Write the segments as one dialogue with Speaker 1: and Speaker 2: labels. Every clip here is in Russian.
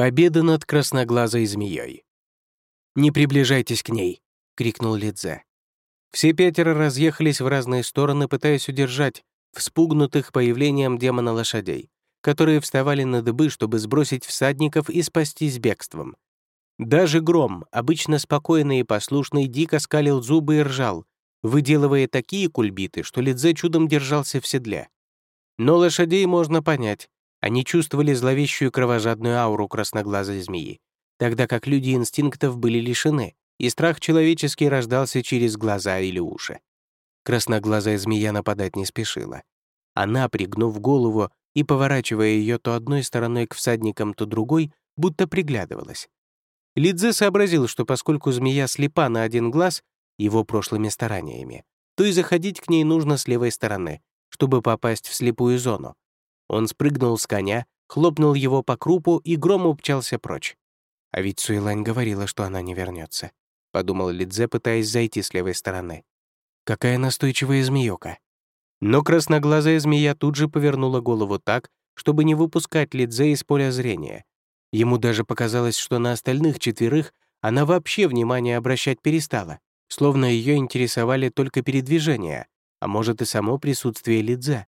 Speaker 1: Победа над красноглазой змеей. «Не приближайтесь к ней!» — крикнул Лидзе. Все пятеро разъехались в разные стороны, пытаясь удержать вспугнутых появлением демона лошадей, которые вставали на дыбы, чтобы сбросить всадников и спастись бегством. Даже Гром, обычно спокойный и послушный, дико скалил зубы и ржал, выделывая такие кульбиты, что Лидзе чудом держался в седле. Но лошадей можно понять. Они чувствовали зловещую кровожадную ауру красноглазой змеи, тогда как люди инстинктов были лишены, и страх человеческий рождался через глаза или уши. Красноглазая змея нападать не спешила. Она, пригнув голову и поворачивая ее то одной стороной к всадникам, то другой, будто приглядывалась. Лидзе сообразил, что поскольку змея слепа на один глаз его прошлыми стараниями, то и заходить к ней нужно с левой стороны, чтобы попасть в слепую зону, он спрыгнул с коня, хлопнул его по крупу и гром умчался прочь. А ведь Суэлань говорила, что она не вернется, подумал Лидзе, пытаясь зайти с левой стороны. Какая настойчивая змеёка. Но красноглазая змея тут же повернула голову так, чтобы не выпускать Лидзе из поля зрения. Ему даже показалось, что на остальных четверых она вообще внимание обращать перестала, словно ее интересовали только передвижения, а может и само присутствие Лидзе.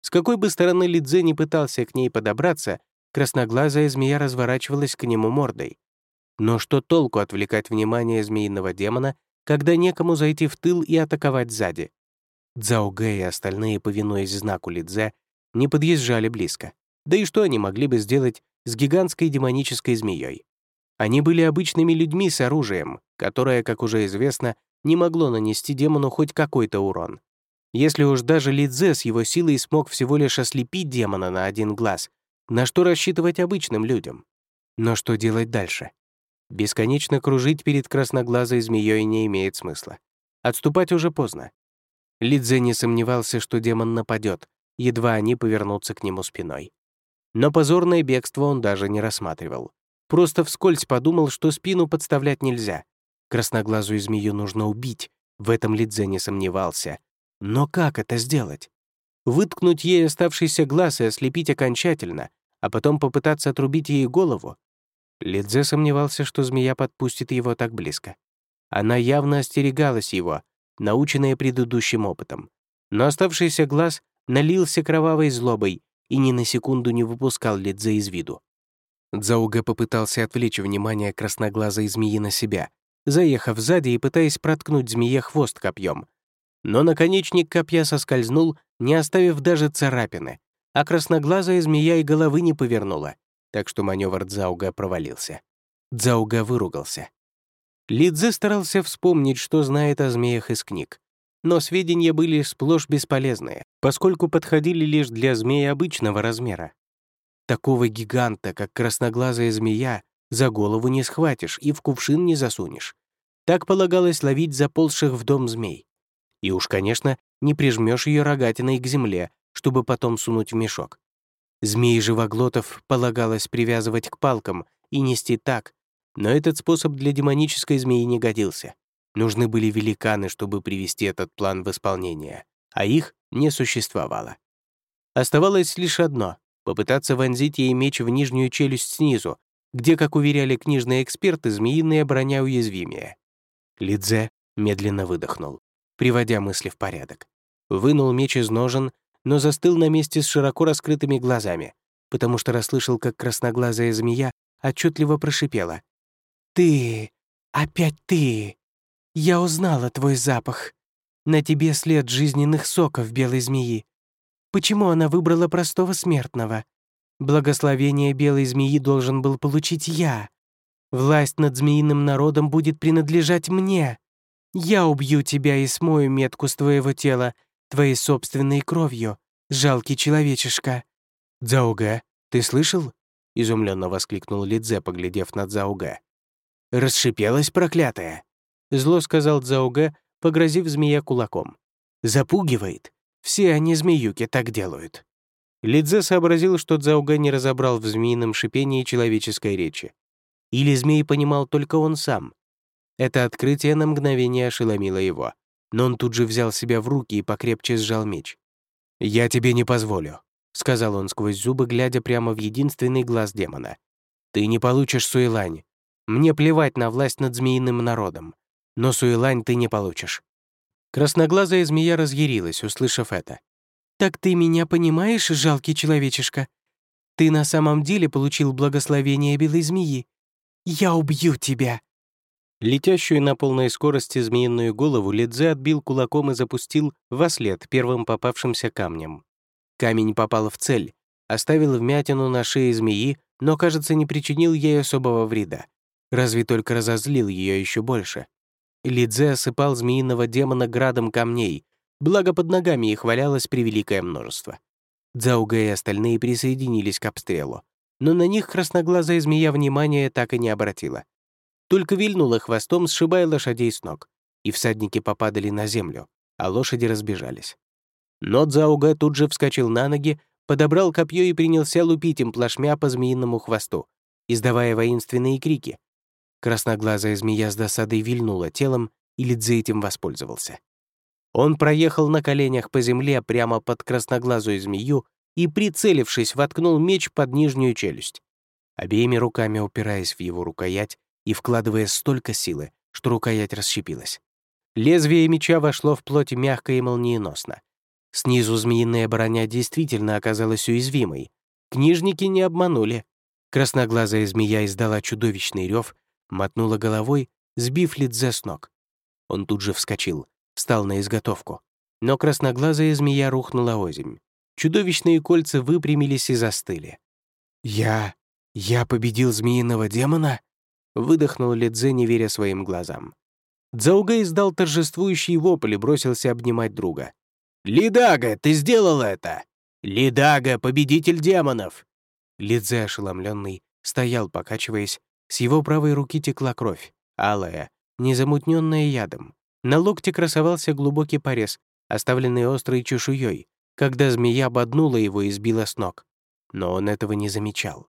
Speaker 1: С какой бы стороны Лидзе не пытался к ней подобраться, красноглазая змея разворачивалась к нему мордой. Но что толку отвлекать внимание змеиного демона, когда некому зайти в тыл и атаковать сзади? Цзаогэ и остальные, повинуясь знаку Лидзе, не подъезжали близко. Да и что они могли бы сделать с гигантской демонической змеей? Они были обычными людьми с оружием, которое, как уже известно, не могло нанести демону хоть какой-то урон. Если уж даже Лидзе с его силой смог всего лишь ослепить демона на один глаз, на что рассчитывать обычным людям? Но что делать дальше? Бесконечно кружить перед красноглазой змеей не имеет смысла. Отступать уже поздно. Лидзе не сомневался, что демон нападет, едва они повернутся к нему спиной. Но позорное бегство он даже не рассматривал. Просто вскользь подумал, что спину подставлять нельзя. Красноглазую змею нужно убить, в этом Лидзе не сомневался. Но как это сделать? Выткнуть ей оставшийся глаз и ослепить окончательно, а потом попытаться отрубить ей голову? Лидзе сомневался, что змея подпустит его так близко. Она явно остерегалась его, наученная предыдущим опытом. Но оставшийся глаз налился кровавой злобой и ни на секунду не выпускал Лидзе из виду. Дзауга попытался отвлечь внимание красноглазой змеи на себя, заехав сзади и пытаясь проткнуть змее хвост копьем, но наконечник копья соскользнул, не оставив даже царапины, а красноглазая змея и головы не повернула, так что маневр Дзауга провалился. Дзауга выругался. Лидзе старался вспомнить, что знает о змеях из книг, но сведения были сплошь бесполезные, поскольку подходили лишь для змей обычного размера. Такого гиганта, как красноглазая змея, за голову не схватишь и в кувшин не засунешь. Так полагалось ловить заползших в дом змей. И уж, конечно, не прижмешь ее рогатиной к земле, чтобы потом сунуть в мешок. Змеи живоглотов полагалось привязывать к палкам и нести так, но этот способ для демонической змеи не годился. Нужны были великаны, чтобы привести этот план в исполнение, а их не существовало. Оставалось лишь одно — попытаться вонзить ей меч в нижнюю челюсть снизу, где, как уверяли книжные эксперты, змеиная броня уязвимее. Лидзе медленно выдохнул приводя мысли в порядок. Вынул меч из ножен, но застыл на месте с широко раскрытыми глазами, потому что расслышал, как красноглазая змея отчетливо прошипела. «Ты! Опять ты! Я узнала твой запах. На тебе след жизненных соков белой змеи. Почему она выбрала простого смертного? Благословение белой змеи должен был получить я. Власть над змеиным народом будет принадлежать мне. Я убью тебя и смою метку с твоего тела, твоей собственной кровью, жалкий человечишка». «Дзауга, ты слышал?» — изумленно воскликнул Лидзе, поглядев на Дзауга. «Расшипелась проклятая!» — зло сказал Дзауга, погрозив змея кулаком. «Запугивает. Все они, змеюки, так делают». Лидзе сообразил, что Дзауга не разобрал в змеином шипении человеческой речи. Или змей понимал только он сам, это открытие на мгновение ошеломило его, но он тут же взял себя в руки и покрепче сжал меч. «Я тебе не позволю», — сказал он сквозь зубы, глядя прямо в единственный глаз демона. «Ты не получишь Суэлань. Мне плевать на власть над змеиным народом. Но Суэлань ты не получишь». Красноглазая змея разъярилась, услышав это. «Так ты меня понимаешь, жалкий человечишка? Ты на самом деле получил благословение белой змеи. Я убью тебя!» Летящую на полной скорости змеиную голову Лидзе отбил кулаком и запустил во след первым попавшимся камнем. Камень попал в цель, оставил вмятину на шее змеи, но, кажется, не причинил ей особого вреда. Разве только разозлил ее еще больше. Лидзе осыпал змеиного демона градом камней, благо под ногами их валялось превеликое множество. Дзауга и остальные присоединились к обстрелу, но на них красноглазая змея внимания так и не обратила только вильнула хвостом, сшибая лошадей с ног, и всадники попадали на землю, а лошади разбежались. Но Дзауга тут же вскочил на ноги, подобрал копье и принялся лупить им плашмя по змеиному хвосту, издавая воинственные крики. Красноглазая змея с досадой вильнула телом, и Лидзе этим воспользовался. Он проехал на коленях по земле прямо под красноглазую змею и, прицелившись, воткнул меч под нижнюю челюсть. Обеими руками упираясь в его рукоять, и вкладывая столько силы, что рукоять расщепилась. Лезвие меча вошло в плоть мягко и молниеносно. Снизу змеиная броня действительно оказалась уязвимой. Книжники не обманули. Красноглазая змея издала чудовищный рев, мотнула головой, сбив Лидзе с ног. Он тут же вскочил, встал на изготовку. Но красноглазая змея рухнула озимь. Чудовищные кольца выпрямились и застыли. «Я... я победил змеиного демона?» Выдохнул Лидзе, не веря своим глазам. Дзауга издал торжествующий вопль и бросился обнимать друга. «Лидага, ты сделал это! Лидага, победитель демонов!» Лидзе, ошеломленный, стоял, покачиваясь. С его правой руки текла кровь, алая, незамутненная ядом. На локте красовался глубокий порез, оставленный острой чешуей, когда змея ободнула его и сбила с ног. Но он этого не замечал.